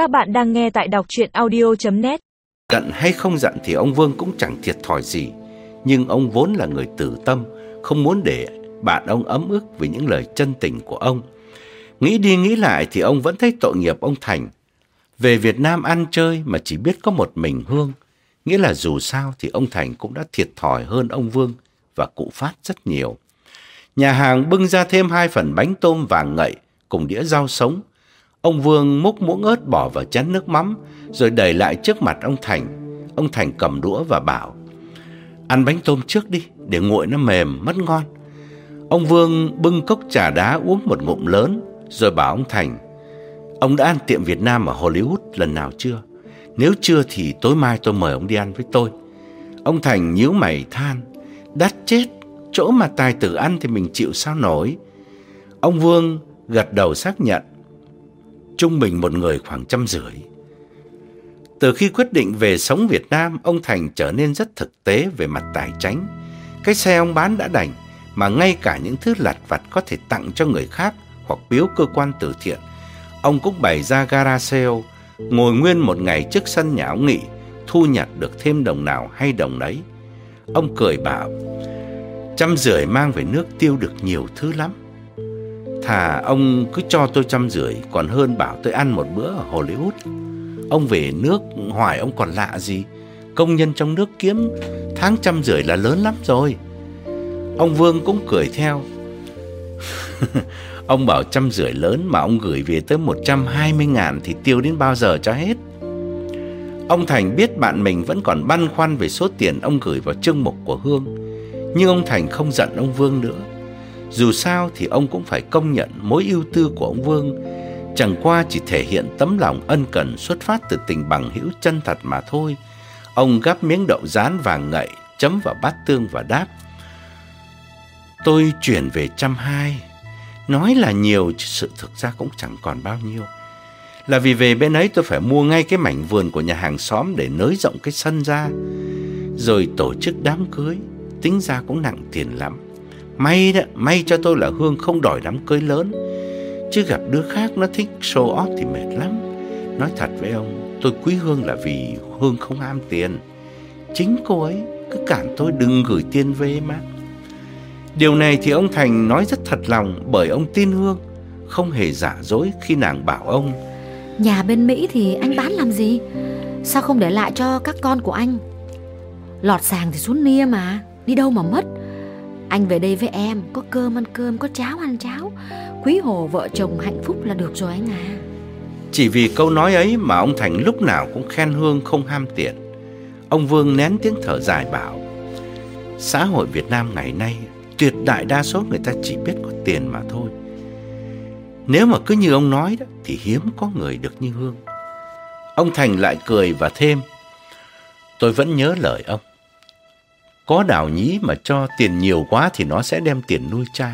Các bạn đang nghe tại đọc chuyện audio.net Giận hay không giận thì ông Vương cũng chẳng thiệt thòi gì. Nhưng ông vốn là người tử tâm, Không muốn để bạn ông ấm ức vì những lời chân tình của ông. Nghĩ đi nghĩ lại thì ông vẫn thấy tội nghiệp ông Thành. Về Việt Nam ăn chơi mà chỉ biết có một mình Hương. Nghĩa là dù sao thì ông Thành cũng đã thiệt thòi hơn ông Vương Và cụ Phát rất nhiều. Nhà hàng bưng ra thêm hai phần bánh tôm vàng ngậy Cùng đĩa rau sống. Ông Vương múc muỗng ớt bỏ vào chén nước mắm, rồi đẩy lại trước mặt ông Thành. Ông Thành cầm đũa và bảo, ăn bánh tôm trước đi, để nguội nó mềm, mất ngon. Ông Vương bưng cốc trà đá uống một ngụm lớn, rồi bảo ông Thành, ông đã ăn tiệm Việt Nam ở Hollywood lần nào chưa? Nếu chưa thì tối mai tôi mời ông đi ăn với tôi. Ông Thành nhíu mày than, đắt chết, chỗ mà tài tử ăn thì mình chịu sao nổi. Ông Vương gật đầu xác nhận, trung bình một người khoảng trăm rưỡi. Từ khi quyết định về sống Việt Nam, ông Thành trở nên rất thực tế về mặt tài chính. Cái xe ông bán đã đành, mà ngay cả những thứ lặt vặt có thể tặng cho người khác hoặc biếu cơ quan từ thiện. Ông cũng bày ra gara sale, ngồi nguyên một ngày trước sân nhà ông nghị, thu nhặt được thêm đồng nào hay đồng đấy. Ông cười bảo, trăm rưỡi mang về nước tiêu được nhiều thứ lắm. Thà ông cứ cho tôi trăm rưỡi, Còn hơn bảo tôi ăn một bữa ở Hollywood. Ông về nước hoài, ông còn lạ gì? Công nhân trong nước kiếm Tháng trăm rưỡi là lớn lắm rồi. Ông Vương cũng cười theo. Ông bảo trăm rưỡi lớn Mà ông gửi về tới 120 ngàn Thì tiêu đến bao giờ cho hết. Ông Thành biết bạn mình vẫn còn băn khoăn Về số tiền ông gửi vào chương mục của Hương. Nhưng ông Thành không giận ông Vương nữa dù sao thì ông cũng phải công nhận mối ưu tư của ông Vương chẳng qua chỉ thể hiện tấm lòng ân cần xuất phát từ tình bằng hữu chân thật mà thôi. Ông gắp miếng đậu rán vàng ngậy, chấm vào bát tương và đáp. Tôi chuyển về trăm hai. Nói là nhiều chứ sự thực ra cũng chẳng còn bao nhiêu. Là vì về bên ấy tôi phải mua ngay cái mảnh vườn của nhà hàng xóm để nới rộng cái sân ra. Rồi tổ chức đám cưới, tính ra cũng nặng tiền lắm. May đó, may cho tôi là Hương không đòi đám cưới lớn. Chứ gặp đứa khác nó thích show off thì mệt lắm. Nói thật với ông Tôi quý Hương là vì Hương không ham tiền. Chính cô ấy cứ cản tôi đừng gửi tiền về mà. Điều này thì ông Thành nói rất thật lòng Bởi ông tin Hương Không hề giả dối khi nàng bảo ông. Nhà bên Mỹ thì anh bán làm gì? Sao không để lại cho các con của anh? Lọt sàng thì xuống nia mà Đi đâu mà mất? Anh về đây với em, Có cơm ăn cơm, Có cháo ăn cháo. Quý hồ vợ chồng hạnh phúc là được rồi anh à Chỉ vì câu nói ấy mà ông Thành lúc nào cũng khen Hương không ham tiền Ông Vương nén tiếng thở dài bảo, Xã hội Việt Nam ngày nay, Tuyệt đại đa số người ta chỉ biết có tiền mà thôi. Nếu mà cứ như ông nói đó, Thì hiếm có người được như Hương. Ông Thành lại cười và thêm, Tôi vẫn nhớ lời ông có đào nhí mà cho tiền nhiều quá thì nó sẽ đem tiền nuôi trai.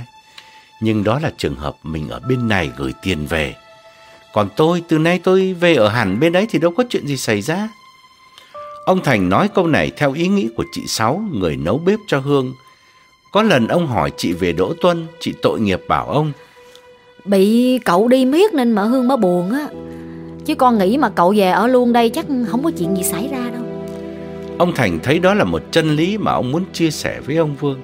Nhưng đó là trường hợp mình ở bên này gửi tiền về. Còn tôi, từ nay tôi về ở hẳn bên đấy thì đâu có chuyện gì xảy ra. Ông Thành nói câu này theo ý nghĩ của chị Sáu, người nấu bếp cho Hương. Có lần ông hỏi chị về Đỗ Tuân, chị tội nghiệp bảo ông. Bị cậu đi miết nên mà Hương mới buồn á. Chứ con nghĩ mà cậu về ở luôn đây chắc không có chuyện gì xảy ra. Ông Thành thấy đó là một chân lý mà ông muốn chia sẻ với ông Vương.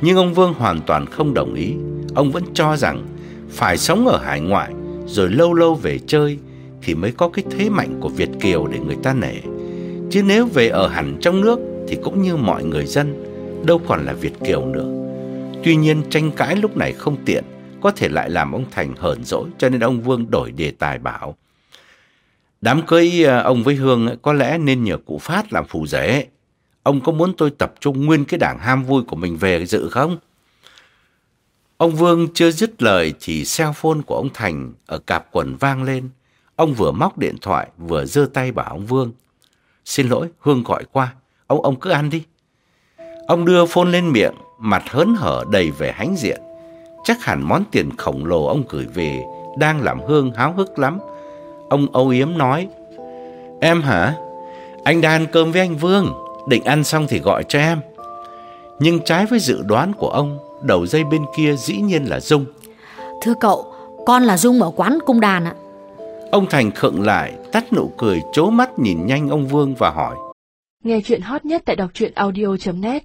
Nhưng ông Vương hoàn toàn không đồng ý. Ông vẫn cho rằng phải sống ở hải ngoại rồi lâu lâu về chơi thì mới có cái thế mạnh của Việt Kiều để người ta nể. Chứ nếu về ở hẳn trong nước thì cũng như mọi người dân, đâu còn là Việt Kiều nữa. Tuy nhiên tranh cãi lúc này không tiện, có thể lại làm ông Thành hờn dỗi cho nên ông Vương đổi đề tài bảo. Đám cưới ờ, ông với Hương có lẽ nên nhờ cụ Phát làm phù rể. Ông có muốn tôi tập trung nguyên cái đảng ham vui của mình về dự không? Ông Vương chưa dứt lời thì cell phone của ông Thành ở cạp quần vang lên. Ông vừa móc điện thoại vừa giơ tay bảo ông Vương. Xin lỗi, Hương gọi qua. Ông ông cứ ăn đi. Ông đưa phone lên miệng, mặt hớn hở đầy vẻ hãnh diện. Chắc hẳn món tiền khổng lồ ông gửi về đang làm Hương háo hức lắm. Ông âu yếm nói Em hả? Anh đang ăn cơm với anh Vương Định ăn xong thì gọi cho em Nhưng trái với dự đoán của ông Đầu dây bên kia dĩ nhiên là Dung Thưa cậu Con là Dung ở quán cung đàn ạ Ông Thành khựng lại, tắt nụ cười, chố mắt nhìn nhanh ông Vương và hỏi. Nghe chuyện hot nhất tại đọc truyện audio.net